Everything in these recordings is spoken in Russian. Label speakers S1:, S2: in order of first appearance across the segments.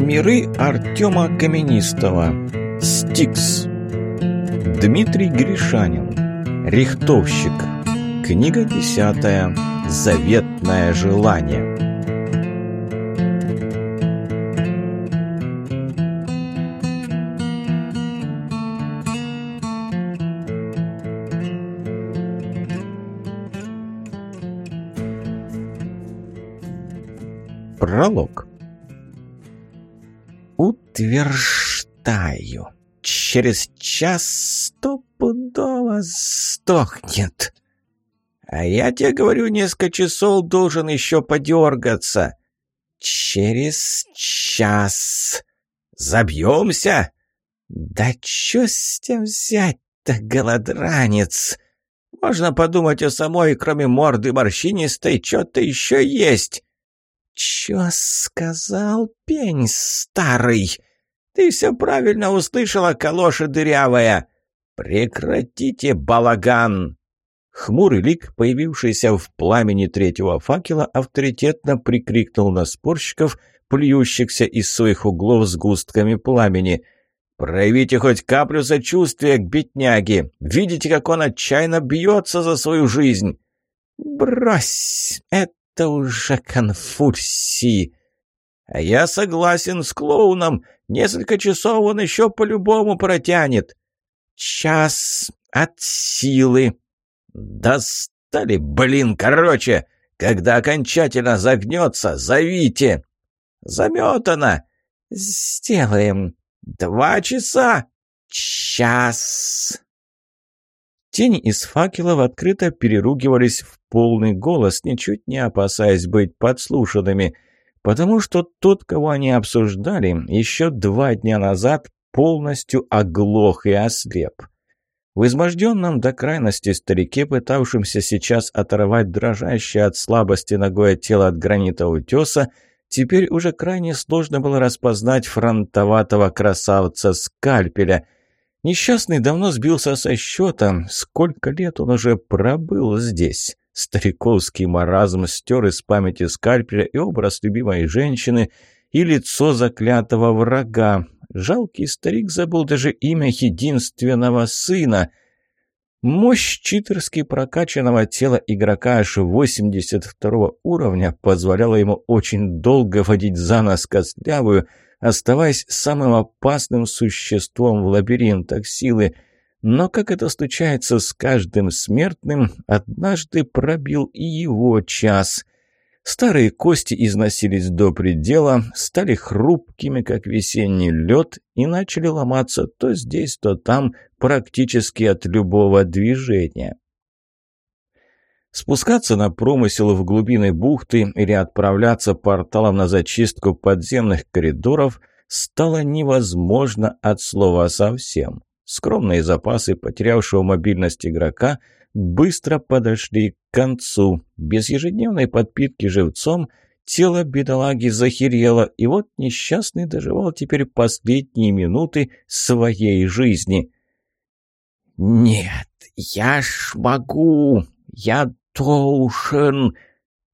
S1: Миры Артема Каменистого. Стикс. Дмитрий Гришанин. Рихтовщик. Книга десятая. Заветное желание. Пролог. Утверждаю, через час стопудово сдохнет. А я тебе говорю, несколько часов должен еще подергаться. Через час. Забьемся? Да что с тем взять-то, голодранец? Можно подумать о самой, кроме морды морщинистой, что-то еще есть. «Чё сказал пень старый? Ты все правильно услышала, калоша дырявая! Прекратите балаган!» Хмурый лик, появившийся в пламени третьего факела, авторитетно прикрикнул на спорщиков, плюющихся из своих углов с густками пламени. «Проявите хоть каплю сочувствия к бедняге! Видите, как он отчаянно бьется за свою жизнь!» «Брось! Это уже конфурсии. А я согласен с клоуном. Несколько часов он еще по-любому протянет. Час от силы. Достали, блин, короче. Когда окончательно загнется, зовите. Заметано. Сделаем. Два часа. Час. Тени из факелов открыто переругивались в полный голос, ничуть не опасаясь быть подслушанными, потому что тот, кого они обсуждали, еще два дня назад полностью оглох и ослеп. В изможденном до крайности старике, пытавшемся сейчас оторвать дрожащее от слабости ногое тело от гранита утеса, теперь уже крайне сложно было распознать фронтоватого красавца скальпеля – Несчастный давно сбился со счета, сколько лет он уже пробыл здесь. Стариковский маразм стер из памяти скальпеля и образ любимой женщины, и лицо заклятого врага. Жалкий старик забыл даже имя единственного сына. Мощь читерски прокачанного тела игрока аж 82 уровня позволяла ему очень долго водить за нос костлявую, оставаясь самым опасным существом в лабиринтах силы. Но, как это случается с каждым смертным, однажды пробил и его час. Старые кости износились до предела, стали хрупкими, как весенний лед, и начали ломаться то здесь, то там, практически от любого движения. Спускаться на промысел в глубины бухты или отправляться порталом на зачистку подземных коридоров стало невозможно от слова совсем. Скромные запасы потерявшего мобильность игрока быстро подошли к концу. Без ежедневной подпитки живцом тело бедолаги захерело, и вот несчастный доживал теперь последние минуты своей жизни. «Нет, я ж могу! Я «Тоушен!»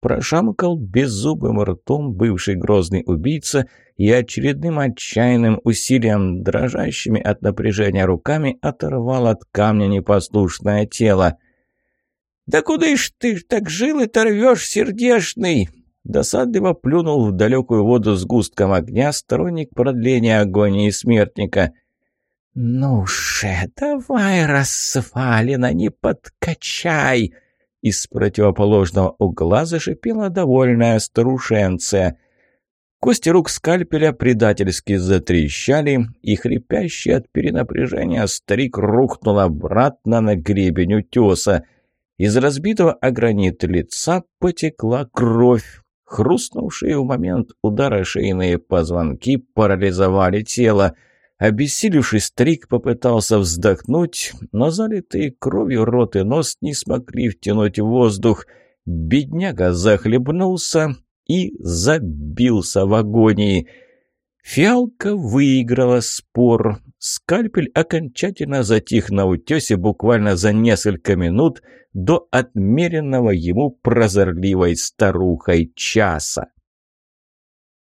S1: Прошамкал беззубым ртом бывший грозный убийца и очередным отчаянным усилием, дрожащими от напряжения руками, оторвал от камня непослушное тело. «Да куда ж ты так жил и торвешь, сердешный?» Досадливо плюнул в далекую воду с густком огня сторонник продления агонии смертника. «Ну же, давай, рассвалина, не подкачай!» Из противоположного угла зашипела довольная старушенция. Кости рук скальпеля предательски затрещали, и хрипящий от перенапряжения старик рухнул обратно на гребень утеса. Из разбитого о гранит лица потекла кровь. Хрустнувшие в момент удара шейные позвонки парализовали тело – Обессилевший старик попытался вздохнуть, но залитые кровью рот и нос не смогли втянуть воздух. Бедняга захлебнулся и забился в агонии. Фиалка выиграла спор. Скальпель окончательно затих на утесе буквально за несколько минут до отмеренного ему прозорливой старухой часа.